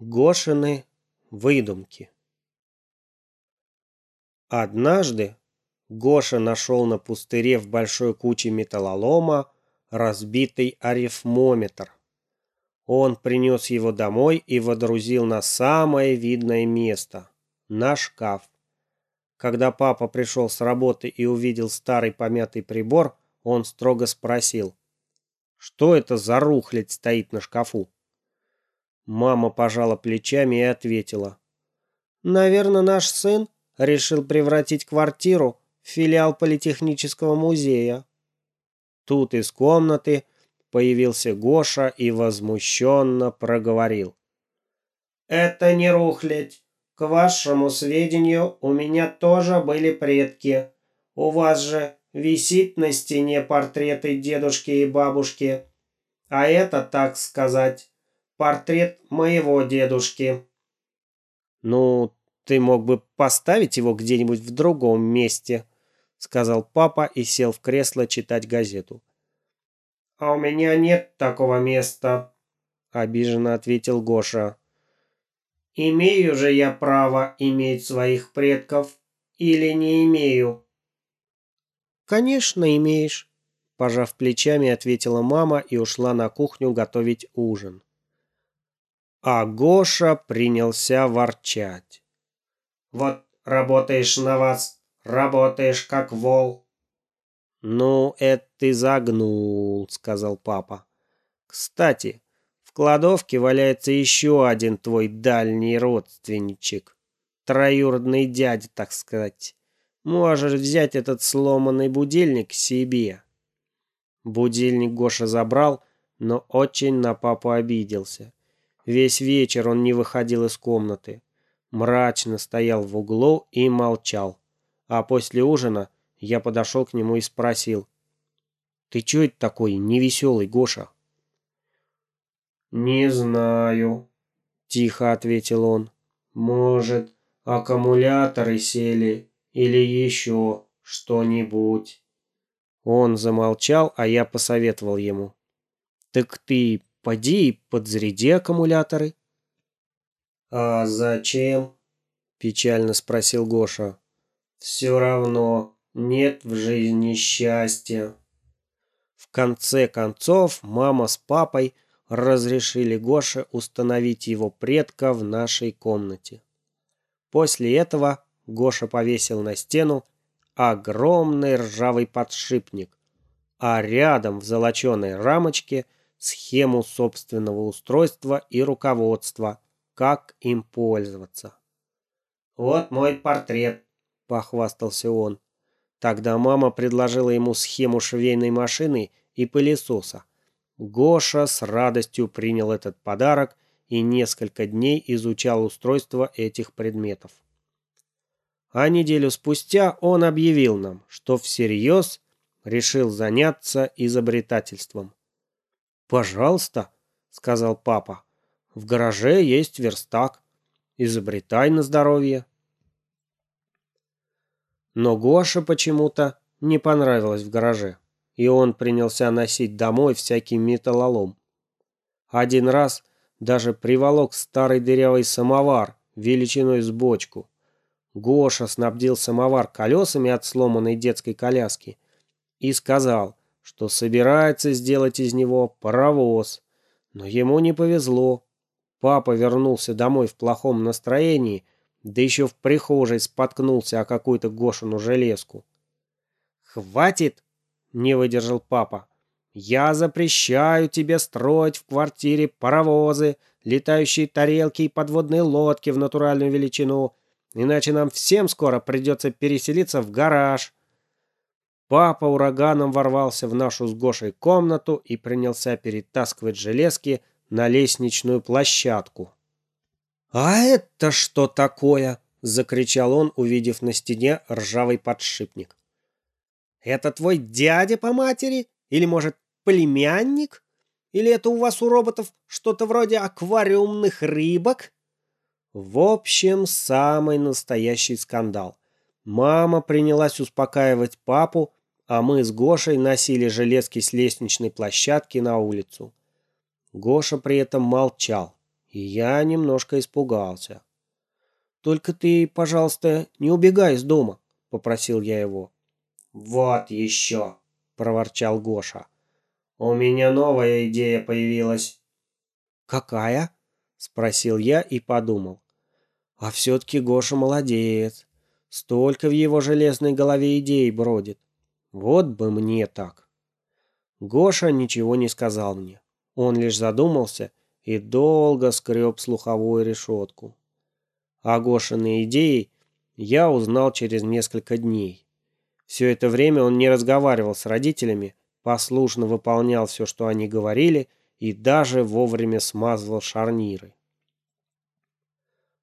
Гошины выдумки. Однажды Гоша нашел на пустыре в большой куче металлолома разбитый арифмометр. Он принес его домой и водрузил на самое видное место – на шкаф. Когда папа пришел с работы и увидел старый помятый прибор, он строго спросил, что это за рухлядь стоит на шкафу? Мама пожала плечами и ответила. «Наверное, наш сын решил превратить квартиру в филиал Политехнического музея». Тут из комнаты появился Гоша и возмущенно проговорил. «Это не рухлядь. К вашему сведению, у меня тоже были предки. У вас же висит на стене портреты дедушки и бабушки. А это, так сказать, портрет моего дедушки». «Ну, ты мог бы поставить его где-нибудь в другом месте», сказал папа и сел в кресло читать газету. «А у меня нет такого места», обиженно ответил Гоша. «Имею же я право иметь своих предков или не имею?» «Конечно, имеешь», пожав плечами, ответила мама и ушла на кухню готовить ужин. А Гоша принялся ворчать. «Вот работаешь на вас, работаешь как вол». «Ну, это ты загнул», — сказал папа. «Кстати, в кладовке валяется еще один твой дальний родственничек. Троюродный дядя, так сказать. Можешь взять этот сломанный будильник себе». Будильник Гоша забрал, но очень на папу обиделся. Весь вечер он не выходил из комнаты. Мрачно стоял в углу и молчал. А после ужина я подошел к нему и спросил. «Ты чё это такой невеселый, Гоша?» «Не знаю», — тихо ответил он. «Может, аккумуляторы сели или еще что-нибудь». Он замолчал, а я посоветовал ему. «Так ты Поди и подзаряди аккумуляторы». «А зачем?» – печально спросил Гоша. «Все равно нет в жизни счастья». В конце концов, мама с папой разрешили Гоше установить его предка в нашей комнате. После этого Гоша повесил на стену огромный ржавый подшипник, а рядом в золоченой рамочке – схему собственного устройства и руководства, как им пользоваться. «Вот мой портрет», – похвастался он. Тогда мама предложила ему схему швейной машины и пылесоса. Гоша с радостью принял этот подарок и несколько дней изучал устройство этих предметов. А неделю спустя он объявил нам, что всерьез решил заняться изобретательством. «Пожалуйста», — сказал папа. «В гараже есть верстак. Изобретай на здоровье». Но Гоша почему-то не понравилось в гараже, и он принялся носить домой всякий металлолом. Один раз даже приволок старый дырявый самовар величиной с бочку. Гоша снабдил самовар колесами от сломанной детской коляски и сказал, что собирается сделать из него паровоз. Но ему не повезло. Папа вернулся домой в плохом настроении, да еще в прихожей споткнулся о какую-то Гошину железку. «Хватит!» — не выдержал папа. «Я запрещаю тебе строить в квартире паровозы, летающие тарелки и подводные лодки в натуральную величину, иначе нам всем скоро придется переселиться в гараж». Папа ураганом ворвался в нашу с Гошей комнату и принялся перетаскивать железки на лестничную площадку. «А это что такое?» – закричал он, увидев на стене ржавый подшипник. «Это твой дядя по матери? Или, может, племянник? Или это у вас у роботов что-то вроде аквариумных рыбок?» В общем, самый настоящий скандал. Мама принялась успокаивать папу, а мы с Гошей носили железки с лестничной площадки на улицу. Гоша при этом молчал и я немножко испугался. «Только ты, пожалуйста, не убегай из дома», — попросил я его. «Вот еще», — проворчал Гоша. «У меня новая идея появилась». «Какая?» — спросил я и подумал. «А все-таки Гоша молодец. Столько в его железной голове идей бродит. Вот бы мне так». Гоша ничего не сказал мне. Он лишь задумался и долго скреб слуховую решетку. О Гошиной идее я узнал через несколько дней. Все это время он не разговаривал с родителями, послушно выполнял все, что они говорили, и даже вовремя смазывал шарниры.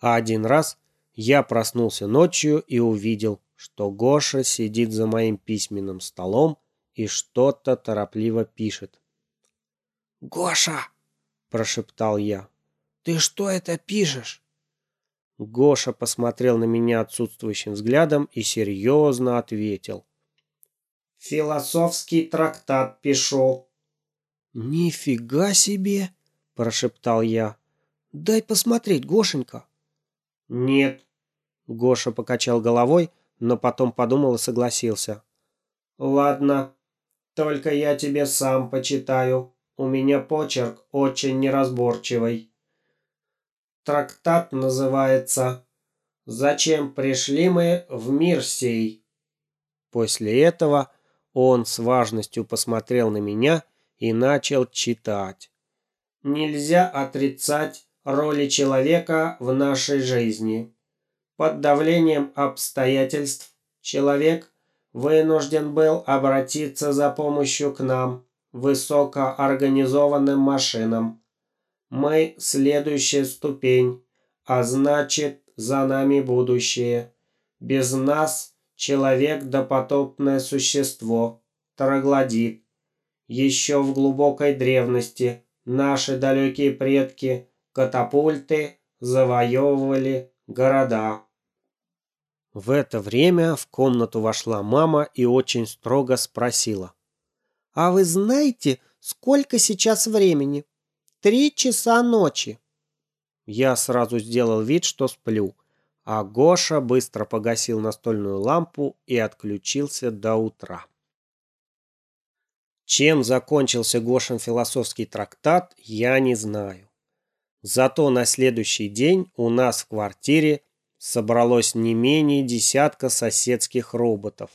А один раз я проснулся ночью и увидел, что Гоша сидит за моим письменным столом и что-то торопливо пишет. «Гоша!» – прошептал я. «Ты что это пишешь?» Гоша посмотрел на меня отсутствующим взглядом и серьезно ответил. «Философский трактат пишу». «Нифига себе!» – прошептал я. «Дай посмотреть, Гошенька». «Нет». Гоша покачал головой, но потом подумал и согласился. «Ладно, только я тебе сам почитаю. У меня почерк очень неразборчивый». Трактат называется «Зачем пришли мы в мир сей?» После этого он с важностью посмотрел на меня и начал читать. «Нельзя отрицать роли человека в нашей жизни. Под давлением обстоятельств человек вынужден был обратиться за помощью к нам, высокоорганизованным машинам. Мы – следующая ступень, а значит, за нами будущее. Без нас человек – допотопное существо, троглодит. Еще в глубокой древности наши далекие предки – катапульты завоевывали города. В это время в комнату вошла мама и очень строго спросила. «А вы знаете, сколько сейчас времени?» Три часа ночи. Я сразу сделал вид, что сплю, а Гоша быстро погасил настольную лампу и отключился до утра. Чем закончился Гошин философский трактат, я не знаю. Зато на следующий день у нас в квартире собралось не менее десятка соседских роботов.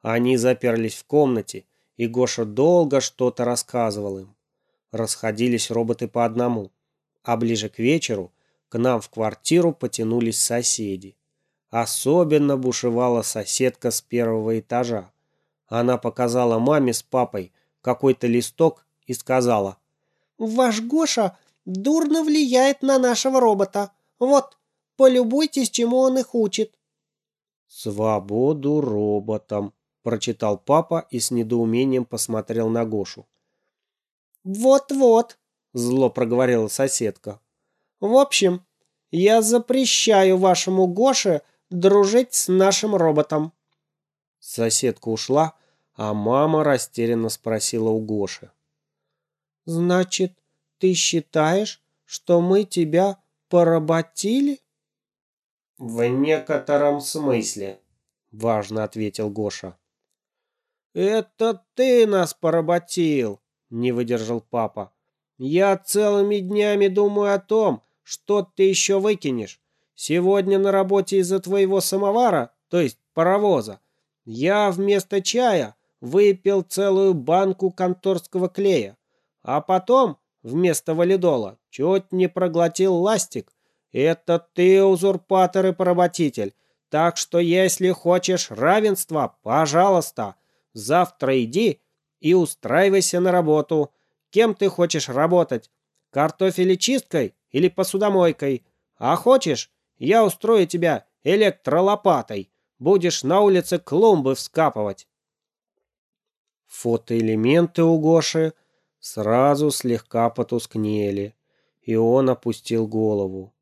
Они заперлись в комнате, и Гоша долго что-то рассказывал им расходились роботы по одному, а ближе к вечеру к нам в квартиру потянулись соседи. Особенно бушевала соседка с первого этажа. Она показала маме с папой какой-то листок и сказала. «Ваш Гоша дурно влияет на нашего робота. Вот, полюбуйтесь, чему он их учит». «Свободу роботам», – прочитал папа и с недоумением посмотрел на Гошу. «Вот-вот», — зло проговорила соседка. «В общем, я запрещаю вашему Гоше дружить с нашим роботом». Соседка ушла, а мама растерянно спросила у Гоши. «Значит, ты считаешь, что мы тебя поработили?» «В некотором смысле», — важно ответил Гоша. «Это ты нас поработил!» не выдержал папа. «Я целыми днями думаю о том, что ты еще выкинешь. Сегодня на работе из-за твоего самовара, то есть паровоза, я вместо чая выпил целую банку конторского клея, а потом вместо валидола чуть не проглотил ластик. Это ты узурпатор и поработитель, так что если хочешь равенства, пожалуйста, завтра иди и устраивайся на работу. Кем ты хочешь работать? Картофелечисткой или посудомойкой? А хочешь, я устрою тебя электролопатой. Будешь на улице клумбы вскапывать. Фотоэлементы у Гоши сразу слегка потускнели, и он опустил голову.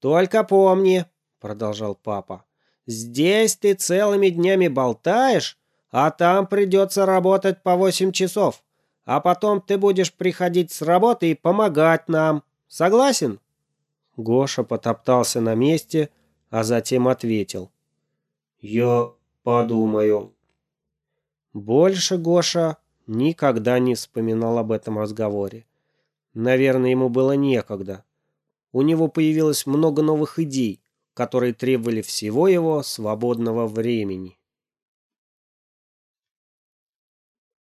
«Только помни», — продолжал папа, — «здесь ты целыми днями болтаешь, а там придется работать по восемь часов. А потом ты будешь приходить с работы и помогать нам. Согласен?» Гоша потоптался на месте, а затем ответил. «Я подумаю». Больше Гоша никогда не вспоминал об этом разговоре. Наверное, ему было некогда. У него появилось много новых идей, которые требовали всего его свободного времени.